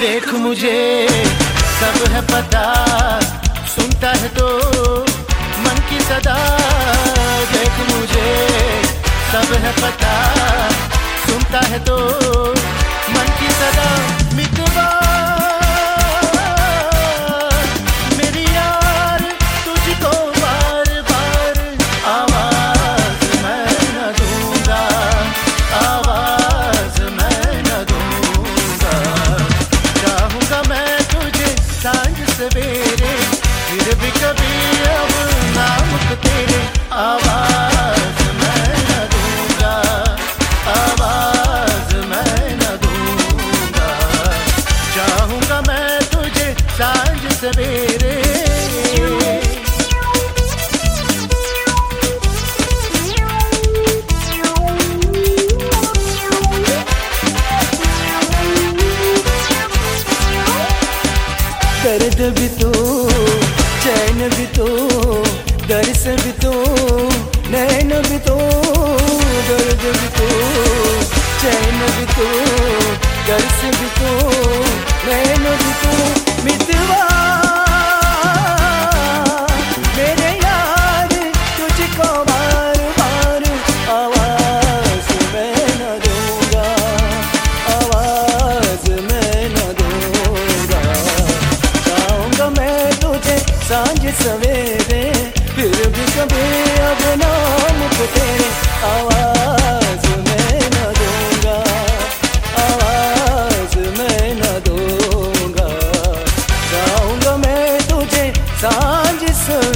देख मुझे, सब है पता। सुनता है तो मन की सदा। देख मुझे, सब है पता। सुनता है तो मन की सदा। सवेरे। दर्द भी तो चैन भी तो दर्श भी तो नैन भी तो दर्द भी तो चैन भी तो दर्श सवेरे, फिर भी कभी अब नाम तेरे आवाज़ मैं न दूँगा, आवाज़ मैं न दूँगा। गाऊँगा मैं तुझे साँझ सवेरे